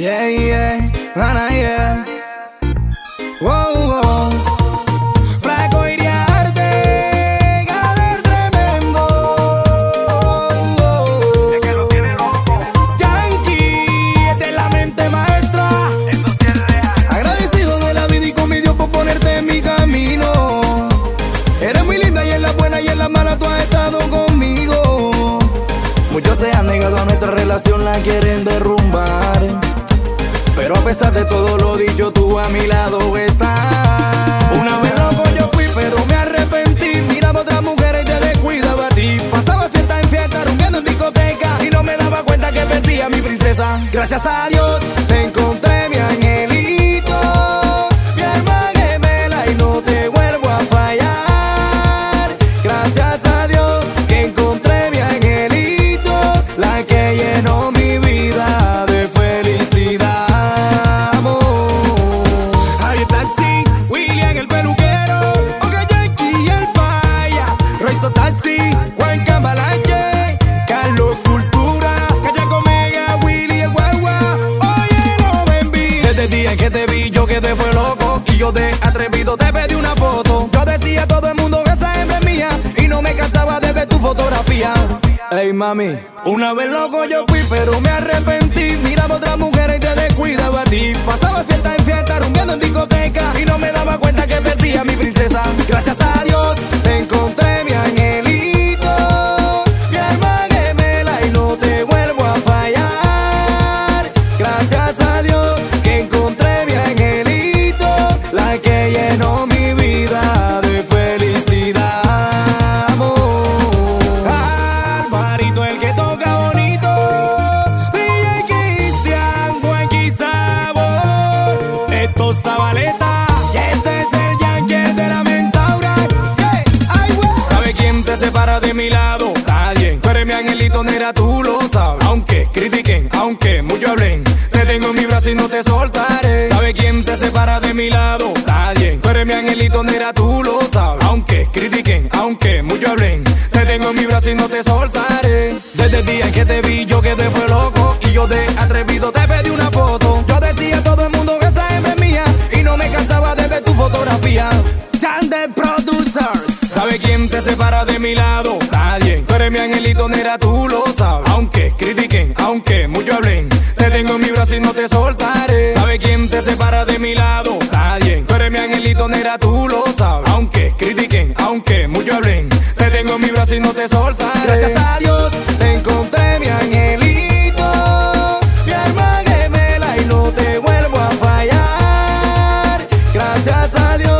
Yeah, yeah, Ana, yeah. Wow, wow. Flaco iría a arte, galer tremendo. Es que lo tiene loco. Yankee, esta es la mente maestra. Eso sí es real. Agradecido de la vida y con mi Dios por ponerte en mi camino. Eres muy linda y en la buena y en la mala tú has estado conmigo. Muchos se han negado a nuestra relación, la quieren derrumbar. Pesar de todo lo dicho, tú a mi lado estás. Una vez loco yo fui, pero me arrepentí. Miraba a otras mujeres y te descuidaba a ti. Pasaba fiesta en fiesta, rumbeando en discoteca. Y no me daba cuenta que perdí a mi princesa. Gracias a Dios Taxi, Juan Cambalache, Carlos Cultura, Comega, Willy el guagua, oye no me envíes. Desde el día en que te vi yo quedé fue loco y yo de atrevido te pedí una foto. Yo decía a todo el mundo que esa hembra es mía y no me cansaba de ver tu fotografía. Ey mami, una vez loco yo fui pero me arrepentí Miraba a otras mujeres y te descuidaba a ti Pasaba fiesta Es Zabaleta. Y este es el Yankee de la Mentaura güey. ¿Sabe quién te separa de mi lado? Nadie. Tú eres mi angelito negra, tú lo sabes. Aunque critiquen, aunque mucho hablen Te tengo en mi brazo y no te soltaré. ¿Sabe quién te separa de mi lado? Nadie. Tú mi angelito negra, tú lo sabes. Aunque critiquen, aunque mucho hablen Te tengo en mi brazo y no te soltaré. Desde el día en que te vi yo quedé fue loco. Y yo de atrevido te pedí una foto. Yo decía todo el mundo que ¿Sabe quién te separa de mi lado? Nadie. Tú eres mi angelito negra, tú lo sabes. Aunque critiquen, aunque mucho hablen Te tengo en mi brazo y no te soltaré. ¿Sabe quién te separa de mi lado? Nadie. Tú eres mi angelito negra, tú lo sabes. Aunque critiquen, aunque mucho hablen Te tengo en mi brazo y no te soltaré. Gracias a Dios te encontré mi angelito. Mi alma gemela y no te vuelvo a fallar. Gracias a Dios